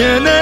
can